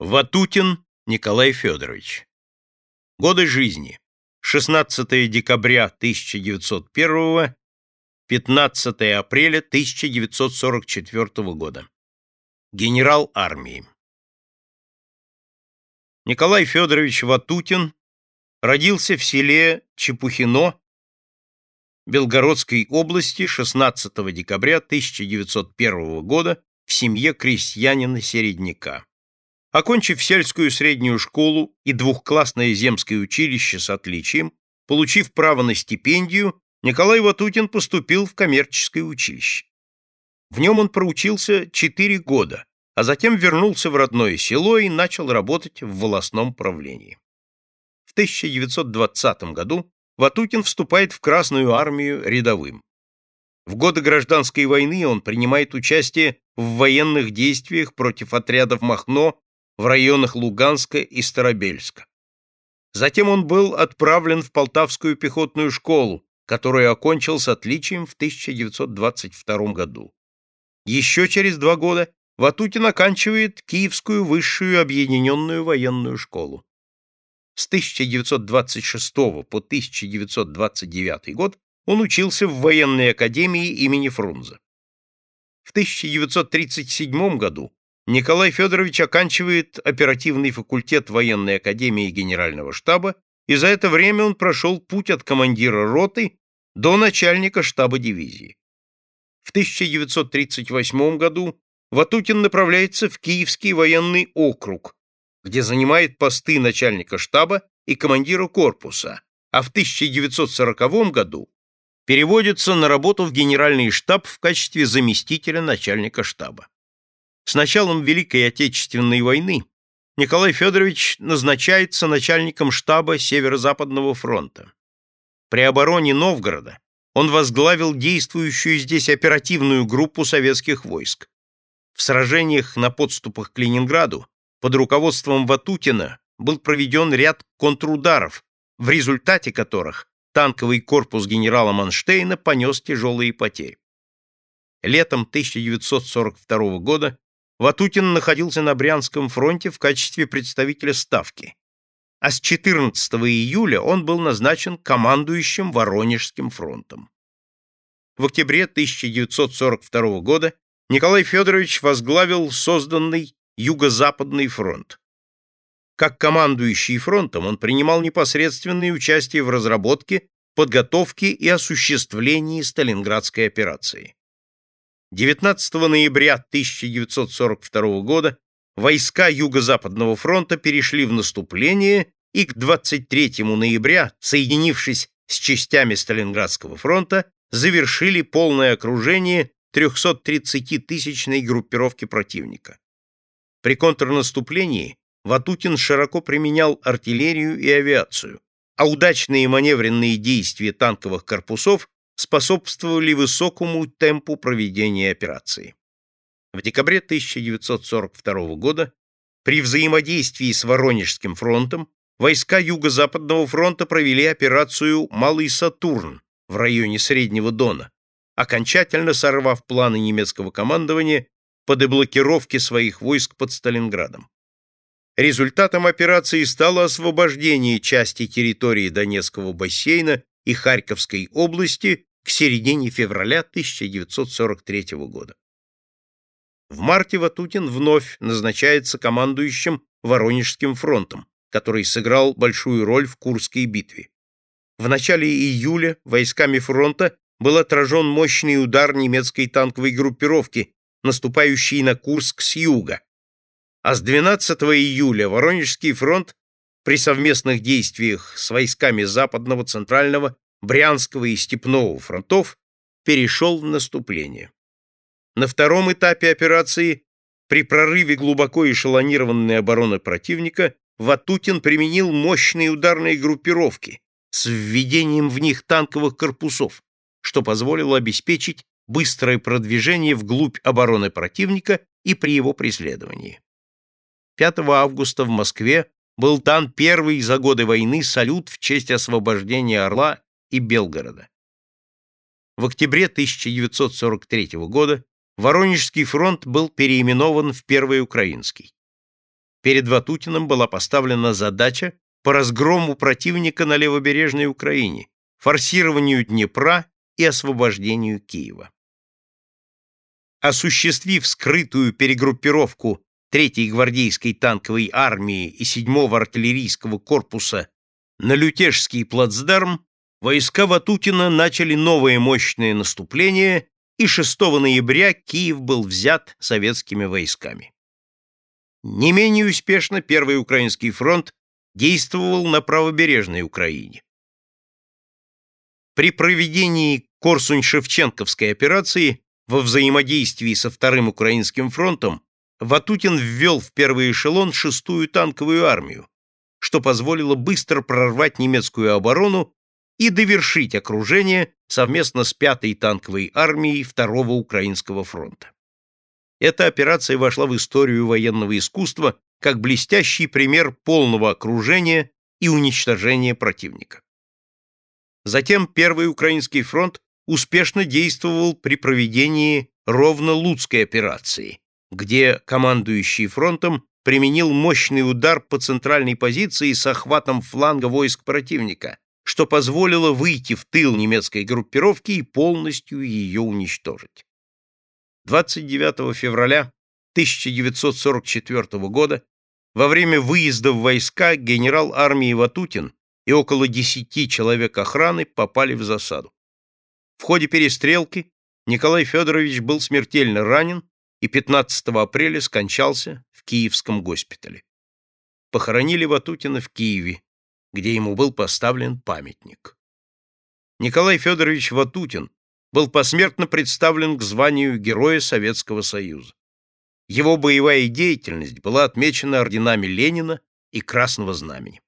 Ватутин Николай Федорович. Годы жизни. 16 декабря 1901 15 апреля 1944 года. Генерал армии. Николай Федорович Ватутин родился в селе Чепухино Белгородской области 16 декабря 1901 года в семье крестьянина-середняка. Окончив сельскую среднюю школу и двухклассное земское училище с отличием, получив право на стипендию, Николай Ватутин поступил в коммерческое училище. В нем он проучился четыре года, а затем вернулся в родное село и начал работать в волосном правлении. В 1920 году Ватутин вступает в Красную армию рядовым. В годы гражданской войны он принимает участие в военных действиях против отрядов Махно в районах Луганска и Старобельска. Затем он был отправлен в Полтавскую пехотную школу, которую окончил с отличием в 1922 году. Еще через два года Ватутин оканчивает Киевскую высшую объединенную военную школу. С 1926 по 1929 год он учился в военной академии имени Фрунзе. В 1937 году Николай Федорович оканчивает оперативный факультет военной академии генерального штаба, и за это время он прошел путь от командира роты до начальника штаба дивизии. В 1938 году Ватутин направляется в Киевский военный округ, где занимает посты начальника штаба и командира корпуса, а в 1940 году переводится на работу в генеральный штаб в качестве заместителя начальника штаба. С началом Великой Отечественной войны Николай Федорович назначается начальником штаба Северо-Западного фронта. При обороне Новгорода он возглавил действующую здесь оперативную группу советских войск. В сражениях на подступах к Ленинграду под руководством Ватутина был проведен ряд контрударов, в результате которых танковый корпус генерала Манштейна понес тяжелые потери. Летом 1942 года Ватутин находился на Брянском фронте в качестве представителя Ставки, а с 14 июля он был назначен командующим Воронежским фронтом. В октябре 1942 года Николай Федорович возглавил созданный Юго-Западный фронт. Как командующий фронтом он принимал непосредственное участие в разработке, подготовке и осуществлении Сталинградской операции. 19 ноября 1942 года войска Юго-Западного фронта перешли в наступление и к 23 ноября, соединившись с частями Сталинградского фронта, завершили полное окружение 330-тысячной группировки противника. При контрнаступлении Ватутин широко применял артиллерию и авиацию, а удачные маневренные действия танковых корпусов способствовали высокому темпу проведения операции. В декабре 1942 года при взаимодействии с Воронежским фронтом войска Юго-Западного фронта провели операцию «Малый Сатурн» в районе Среднего Дона, окончательно сорвав планы немецкого командования по деблокировке своих войск под Сталинградом. Результатом операции стало освобождение части территории Донецкого бассейна и Харьковской области к середине февраля 1943 года. В марте Ватутин вновь назначается командующим Воронежским фронтом, который сыграл большую роль в Курской битве. В начале июля войсками фронта был отражен мощный удар немецкой танковой группировки, наступающей на Курск с юга. А с 12 июля Воронежский фронт при совместных действиях с войсками Западного, Центрального Брянского и Степного фронтов перешел в наступление. На втором этапе операции при прорыве глубоко эшелонированной обороны противника Ватутин применил мощные ударные группировки с введением в них танковых корпусов, что позволило обеспечить быстрое продвижение вглубь обороны противника и при его преследовании. 5 августа в Москве был дан первый за годы войны салют в честь освобождения Орла и Белгорода. В октябре 1943 года Воронежский фронт был переименован в Первый Украинский. перед Ватутиным была поставлена задача по разгрому противника на левобережной Украине, форсированию Днепра и освобождению Киева. Осуществив скрытую перегруппировку 3-й гвардейской танковой армии и 7-го артиллерийского корпуса на Лютежский плацдарм, войска Ватутина начали новое мощное наступление, и 6 ноября Киев был взят советскими войсками. Не менее успешно Первый Украинский фронт действовал на правобережной Украине. При проведении Корсунь-Шевченковской операции во взаимодействии со Вторым Украинским фронтом Ватутин ввел в первый эшелон шестую танковую армию, что позволило быстро прорвать немецкую оборону и довершить окружение совместно с пятой танковой армией Второго Украинского фронта. Эта операция вошла в историю военного искусства как блестящий пример полного окружения и уничтожения противника. Затем Первый Украинский фронт успешно действовал при проведении Ровно-Луцкой операции, где командующий фронтом применил мощный удар по центральной позиции с охватом фланга войск противника, что позволило выйти в тыл немецкой группировки и полностью ее уничтожить. 29 февраля 1944 года во время выезда в войска генерал армии Ватутин и около 10 человек охраны попали в засаду. В ходе перестрелки Николай Федорович был смертельно ранен и 15 апреля скончался в Киевском госпитале. Похоронили Ватутина в Киеве, где ему был поставлен памятник. Николай Федорович Ватутин был посмертно представлен к званию Героя Советского Союза. Его боевая деятельность была отмечена орденами Ленина и Красного Знамени.